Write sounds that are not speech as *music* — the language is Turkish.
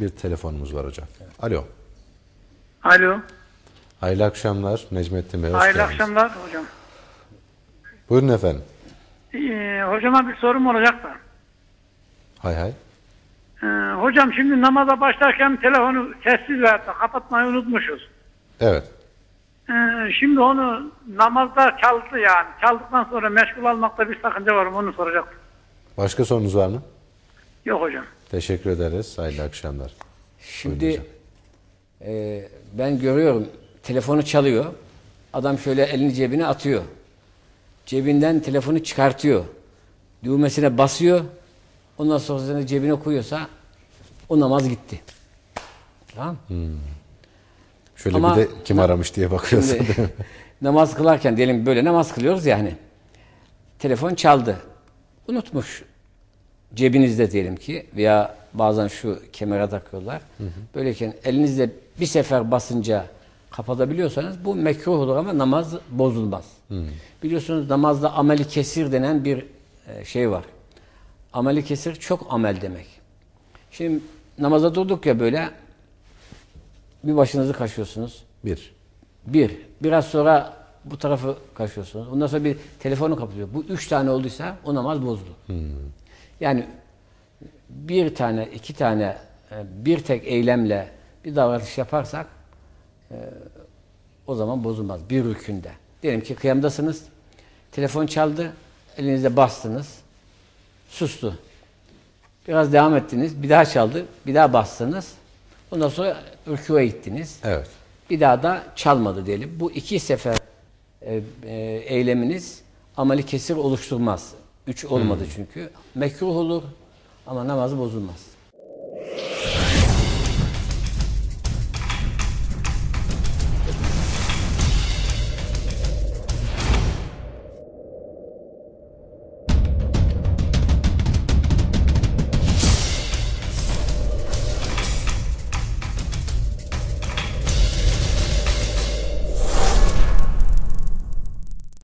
bir telefonumuz var hocam. Alo. Alo. Hayırlı akşamlar Necmettin Bey. Hoş Hayırlı geldiniz. akşamlar hocam. Buyurun efendim. Ee, hocama bir sorum olacak da. Hay hay. Ee, hocam şimdi namaza başlarken telefonu sessiz veyahut da kapatmayı unutmuşuz. Evet. Ee, şimdi onu namazda çaldı yani. Çaldıktan sonra meşgul almakta bir sakınca var mı onu soracaktım. Başka sorunuz var mı? Yok hocam. Teşekkür ederiz. Hayırlı akşamlar. Şimdi e, ben görüyorum telefonu çalıyor. Adam şöyle elini cebine atıyor. Cebinden telefonu çıkartıyor. Düğmesine basıyor. Ondan sonra cebine koyuyorsa o namaz gitti. Tamam Şöyle ama- bir de kim aramış diye bakıyorsun. Şimdi *laughs* namaz kılarken diyelim böyle namaz kılıyoruz yani. Telefon çaldı. Unutmuş. Cebinizde diyelim ki veya bazen şu kemere takıyorlar. Böyleyken elinizde bir sefer basınca kapatabiliyorsanız bu mekruh olur ama namaz bozulmaz. Biliyorsunuz namazda ameli kesir denen bir e, şey var. Ameli kesir çok amel demek. Şimdi namaza durduk ya böyle bir başınızı kaşıyorsunuz. bir. Bir. Biraz sonra bu tarafı kaşıyorsunuz. Ondan sonra bir telefonu kapatıyor. Bu üç tane olduysa o namaz bozuldu. Yani bir tane, iki tane, e, bir tek eylemle bir davranış yaparsak e, o zaman bozulmaz. Bir rükünde. Diyelim ki kıyamdasınız. Telefon çaldı. Elinizde bastınız. Sustu. Biraz devam ettiniz. Bir daha çaldı. Bir daha bastınız. Ondan sonra rükûa gittiniz. Evet. Bir daha da çalmadı diyelim. Bu iki sefer e, e, eyleminiz ameli kesir oluşturmaz. Üç olmadı çünkü. Mekruh olur ama namazı bozulmaz.